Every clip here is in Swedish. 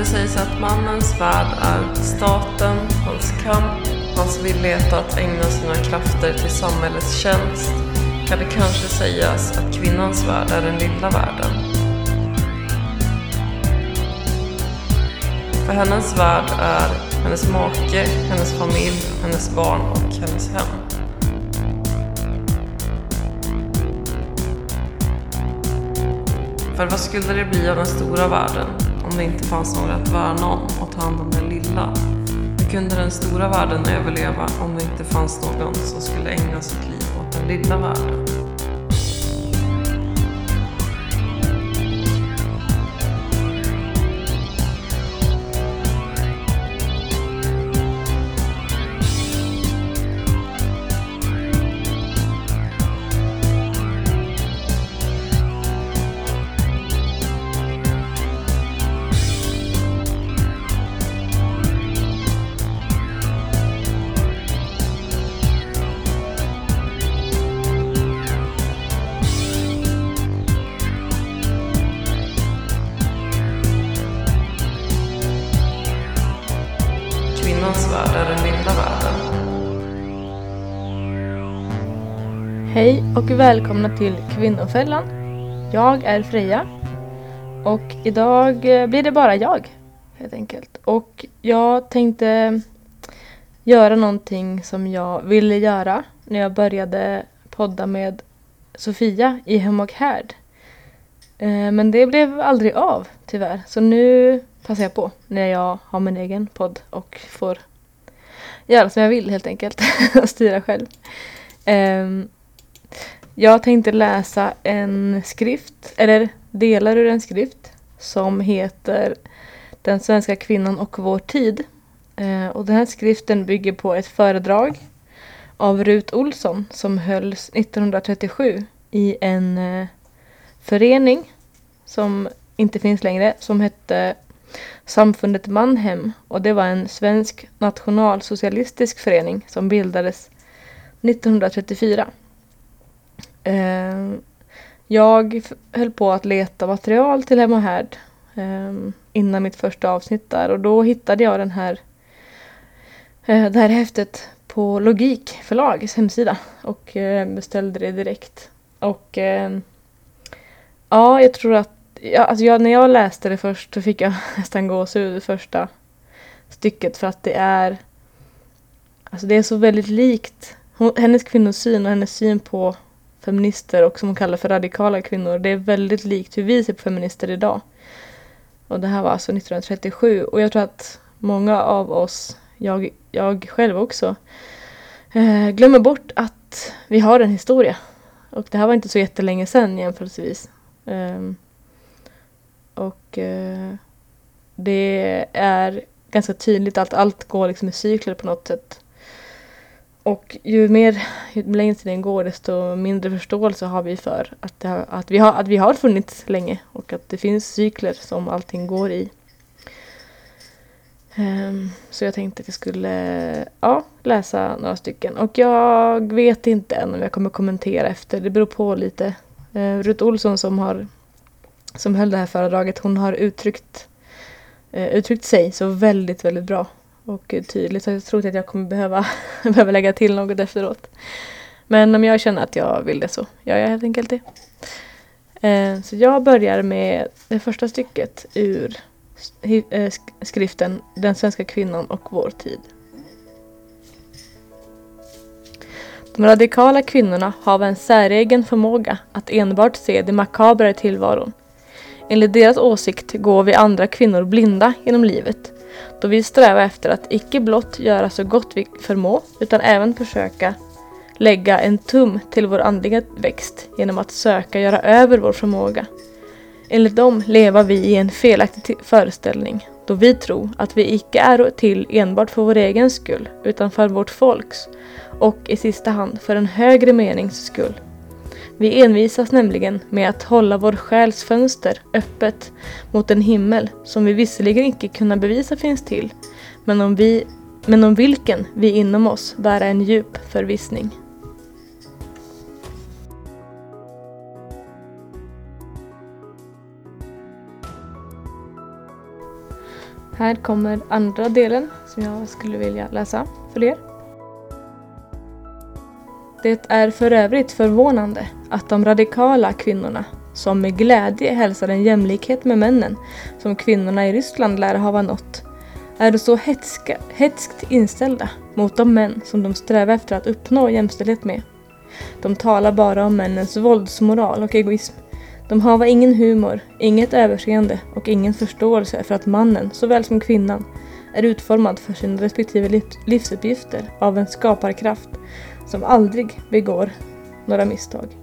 Om det sägs att mannens värld är staten, hans kamp, hans villighet att ägna sina krafter till samhällets tjänst kan det kanske sägas att kvinnans värld är den lilla världen. För hennes värld är hennes make, hennes familj, hennes barn och hennes hem. För vad skulle det bli av den stora världen om det inte fanns några att värna om och ta hand om den lilla? Hur kunde den stora världen överleva om det inte fanns någon som skulle ägna sitt liv åt den lilla världen? Och välkomna till Kvinnofällan. Jag är Freja och idag eh, blir det bara jag helt enkelt. Och jag tänkte göra någonting som jag ville göra när jag började podda med Sofia i Hem och Härd. Eh, men det blev aldrig av tyvärr. Så nu passar jag på när jag har min egen podd och får göra som jag vill helt enkelt och styra själv. Ehm, jag tänkte läsa en skrift, eller delar ur en skrift som heter Den svenska kvinnan och vår tid. Eh, och den här skriften bygger på ett föredrag av Rut Olsson som hölls 1937 i en eh, förening som inte finns längre som hette Samfundet Mannhem och det var en svensk nationalsocialistisk förening som bildades 1934. Eh, jag höll på att leta material till Hem och Härd eh, innan mitt första avsnitt där. Och då hittade jag den här, eh, det här häftet på Logik förlags hemsida. Och eh, beställde det direkt. Och eh, ja, jag tror att ja, alltså jag, när jag läste det först så fick jag nästan gåshud det första stycket. För att det är Alltså det är så väldigt likt hennes kvinnosyn och hennes syn på feminister och som hon kallar för radikala kvinnor. Det är väldigt likt hur vi ser på feminister idag. Och det här var alltså 1937 och jag tror att många av oss, jag, jag själv också, eh, glömmer bort att vi har en historia. Och det här var inte så jättelänge sedan jämförelsevis. Ehm, och eh, det är ganska tydligt att allt går liksom i cykler på något sätt. Och ju mer, ju längre tiden går desto mindre förståelse har vi för att, det att, vi har, att vi har funnits länge och att det finns cykler som allting går i. Ehm, så jag tänkte att jag skulle ja, läsa några stycken. Och jag vet inte än om jag kommer kommentera efter. Det beror på lite. Ehm, uh, Rut Olsson som, har, som höll det här föredraget, hon har uttryckt, eh, uttryckt sig så väldigt, väldigt bra och tydligt. Så jag tror inte att jag kommer behöva, behöva lägga till något efteråt. Men om jag känner att jag vill det så gör jag helt enkelt det. Eh, Så jag börjar med det första stycket ur eh, skriften Den svenska kvinnan och vår tid. De radikala kvinnorna har en säregen förmåga att enbart se det makabra i tillvaron. Enligt deras åsikt går vi andra kvinnor blinda genom livet då vi strävar efter att icke blott göra så gott vi förmå utan även försöka lägga en tum till vår andliga växt genom att söka göra över vår förmåga. Enligt dem lever vi i en felaktig föreställning då vi tror att vi icke är till enbart för vår egen skull utan för vårt folks och i sista hand för en högre menings skull. Vi envisas nämligen med att hålla vår själs fönster öppet mot en himmel som vi visserligen icke kunna bevisa finns till, men om, vi, men om vilken vi inom oss bära en djup förvissning. Här kommer andra delen som jag skulle vilja läsa för er. Det är för övrigt förvånande att de radikala kvinnorna som med glädje hälsar en jämlikhet med männen som kvinnorna i Ryssland lär ha nått är så hetska, hetskt inställda mot de män som de strävar efter att uppnå jämställdhet med. De talar bara om männens våldsmoral och egoism. De har ingen humor, inget överseende och ingen förståelse för att mannen, såväl som kvinnan, är utformad för sina respektive livsuppgifter av en skaparkraft som aldrig begår några misstag.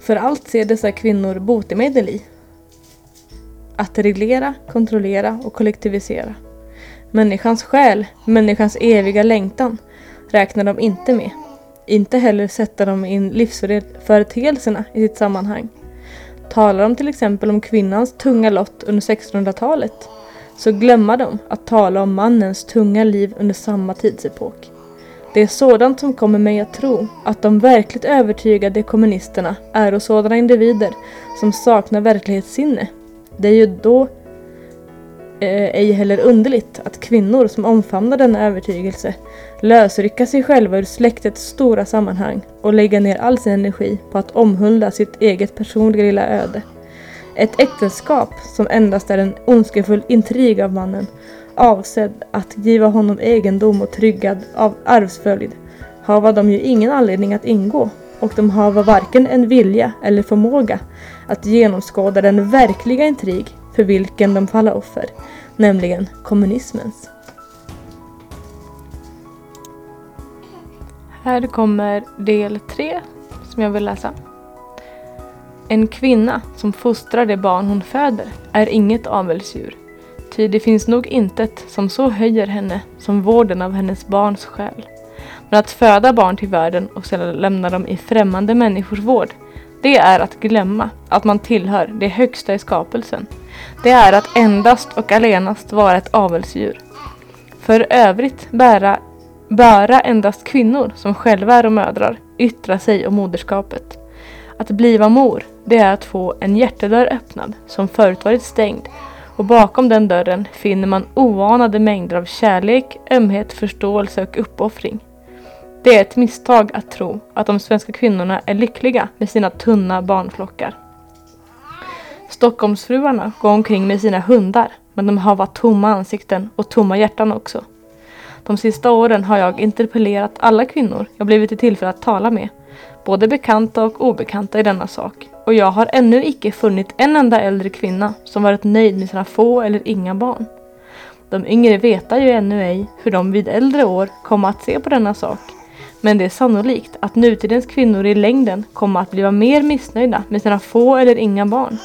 För allt ser dessa kvinnor botemedel i. Att reglera, kontrollera och kollektivisera. Människans själ, människans eviga längtan, räknar de inte med. Inte heller sätta de in livsföreteelserna i sitt sammanhang. Talar de till exempel om kvinnans tunga lott under 1600-talet så glömmer de att tala om mannens tunga liv under samma tidsepok. Det är sådant som kommer mig att tro att de verkligt övertygade kommunisterna är sådana individer som saknar verklighetssinne. Det är ju då eh, ej heller underligt att kvinnor som omfamnar denna övertygelse lösrycka sig själva ur släktets stora sammanhang och lägga ner all sin energi på att omhulda sitt eget personliga lilla öde. Ett äktenskap som endast är en ondskefull intrig av mannen avsedd att giva honom egendom och tryggad av arvsföljd hava de ju ingen anledning att ingå och de hava varken en vilja eller förmåga att genomskåda den verkliga intrig för vilken de faller offer, nämligen kommunismens. Här kommer del tre som jag vill läsa. En kvinna som fostrar det barn hon föder är inget avelsdjur Ty det finns nog intet som så höjer henne som vården av hennes barns själ. Men att föda barn till världen och sedan lämna dem i främmande människors vård, det är att glömma att man tillhör det högsta i skapelsen. Det är att endast och allenast vara ett avelsdjur. För övrigt bära, bära endast kvinnor som själva är och mödrar yttra sig om moderskapet. Att bliva mor, det är att få en hjärtedörr öppnad som förut varit stängd och bakom den dörren finner man oanade mängder av kärlek, ömhet, förståelse och uppoffring. Det är ett misstag att tro att de svenska kvinnorna är lyckliga med sina tunna barnflockar. Stockholmsfruarna går omkring med sina hundar men de har varit tomma ansikten och tomma hjärtan också. De sista åren har jag interpellerat alla kvinnor jag blivit i tillfälle att tala med, både bekanta och obekanta i denna sak och jag har ännu icke funnit en enda äldre kvinna som varit nöjd med sina få eller inga barn. De yngre veta ju ännu ej hur de vid äldre år kommer att se på denna sak. Men det är sannolikt att nutidens kvinnor i längden kommer att bli mer missnöjda med sina få eller inga barn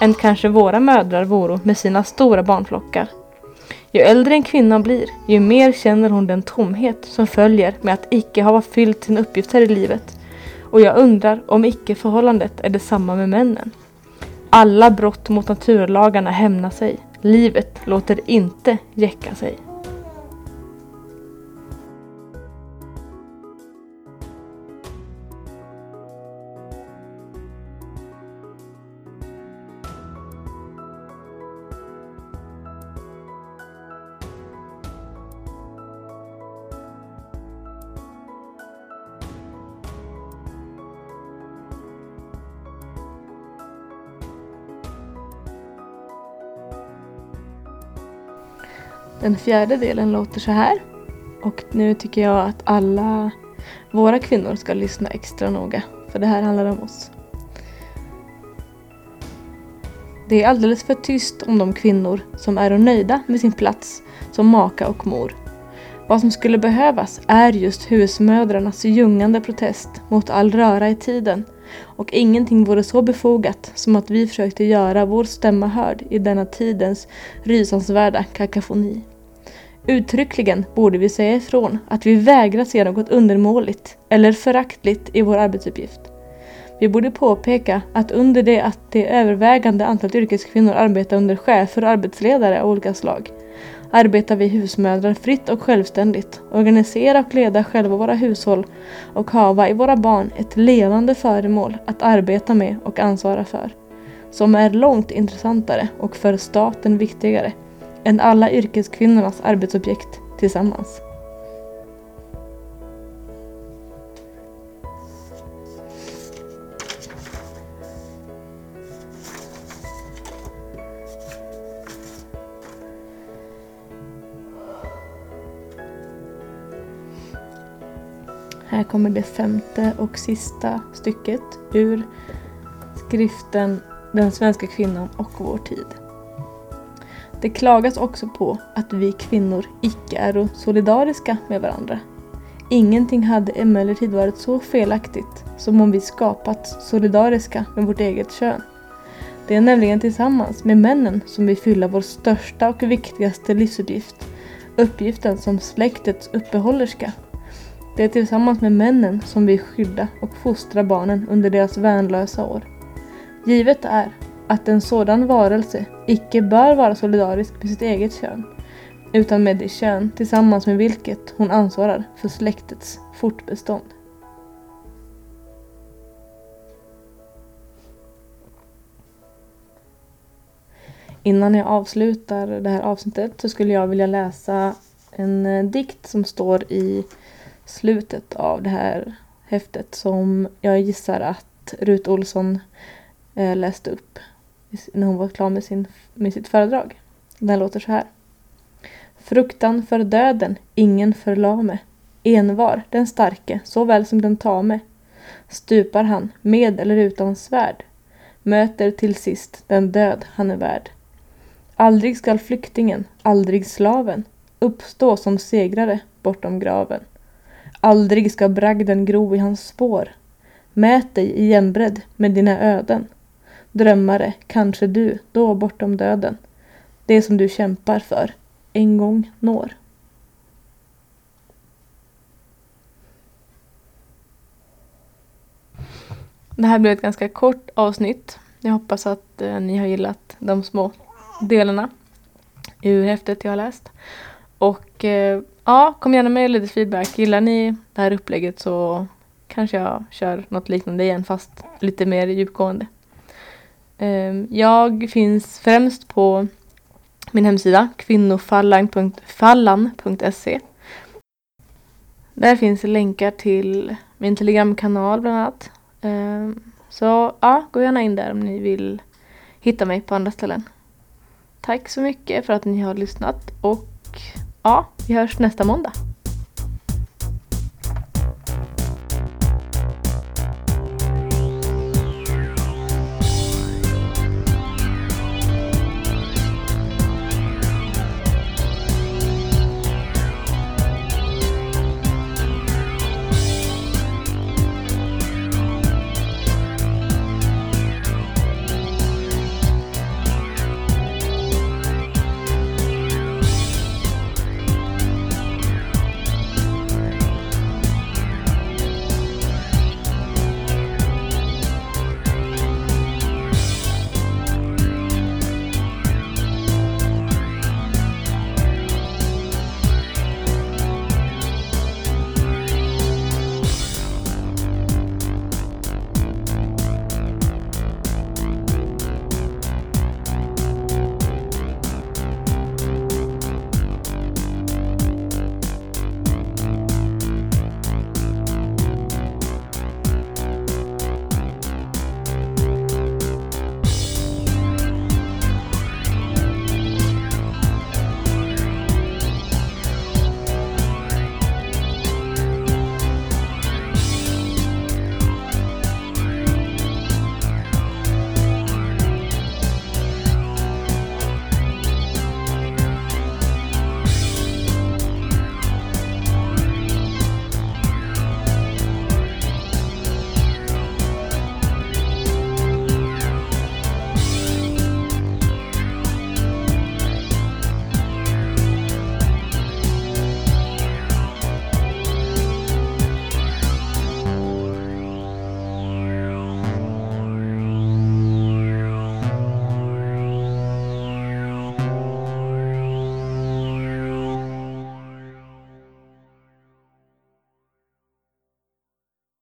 än kanske våra mödrar vore med sina stora barnflockar. Ju äldre en kvinna blir, ju mer känner hon den tomhet som följer med att icke ha fyllt sin uppgift här i livet och jag undrar om icke-förhållandet är detsamma med männen. Alla brott mot naturlagarna hämnar sig. Livet låter inte jäcka sig. Den fjärde delen låter så här. Och nu tycker jag att alla våra kvinnor ska lyssna extra noga. För det här handlar om oss. Det är alldeles för tyst om de kvinnor som är nöjda med sin plats som maka och mor. Vad som skulle behövas är just husmödrarnas ljungande protest mot all röra i tiden och ingenting vore så befogat som att vi försökte göra vår stämma hörd i denna tidens rysansvärda kakafoni. Uttryckligen borde vi säga ifrån att vi vägrar se något undermåligt eller föraktligt i vår arbetsuppgift. Vi borde påpeka att under det att det övervägande antalet yrkeskvinnor arbetar under chefer och arbetsledare av olika slag arbetar vi husmödrar fritt och självständigt, organisera och leda själva våra hushåll och hava i våra barn ett levande föremål att arbeta med och ansvara för, som är långt intressantare och för staten viktigare än alla yrkeskvinnornas arbetsobjekt tillsammans. Här kommer det femte och sista stycket ur skriften Den svenska kvinnan och vår tid. Det klagas också på att vi kvinnor icke är solidariska med varandra. Ingenting hade emellertid varit så felaktigt som om vi skapats solidariska med vårt eget kön. Det är nämligen tillsammans med männen som vi fyller vår största och viktigaste livsuppgift, uppgiften som släktets uppehållerska. Det är tillsammans med männen som vi skyddar och fostrar barnen under deras värnlösa år. Givet är att en sådan varelse icke bör vara solidarisk med sitt eget kön, utan med det kön tillsammans med vilket hon ansvarar för släktets fortbestånd. Innan jag avslutar det här avsnittet så skulle jag vilja läsa en eh, dikt som står i slutet av det här häftet som jag gissar att Rut Olsson eh, läste upp när hon var klar med, sin, med sitt föredrag. Den låter så här. Fruktan för döden, ingen förlame. Envar, den starke, såväl som den tame. Stupar han, med eller utan svärd, möter till sist den död han är värd. Aldrig skall flyktingen, aldrig slaven, uppstå som segrare bortom graven. Aldrig ska bragden gro i hans spår. Mät dig i jämbredd med dina öden. Drömmare, kanske du, då bortom döden. Det som du kämpar för, en gång når. Det här blev ett ganska kort avsnitt. Jag hoppas att eh, ni har gillat de små delarna ur häftet jag har läst. Och eh, ja, kom gärna med lite feedback. Gillar ni det här upplägget så kanske jag kör något liknande igen fast lite mer djupgående. Ehm, jag finns främst på min hemsida kvinnofallan.se Där finns länkar till min telegramkanal bland annat. Ehm, så ja, gå gärna in där om ni vill hitta mig på andra ställen. Tack så mycket för att ni har lyssnat och ja, vi hörs nästa måndag.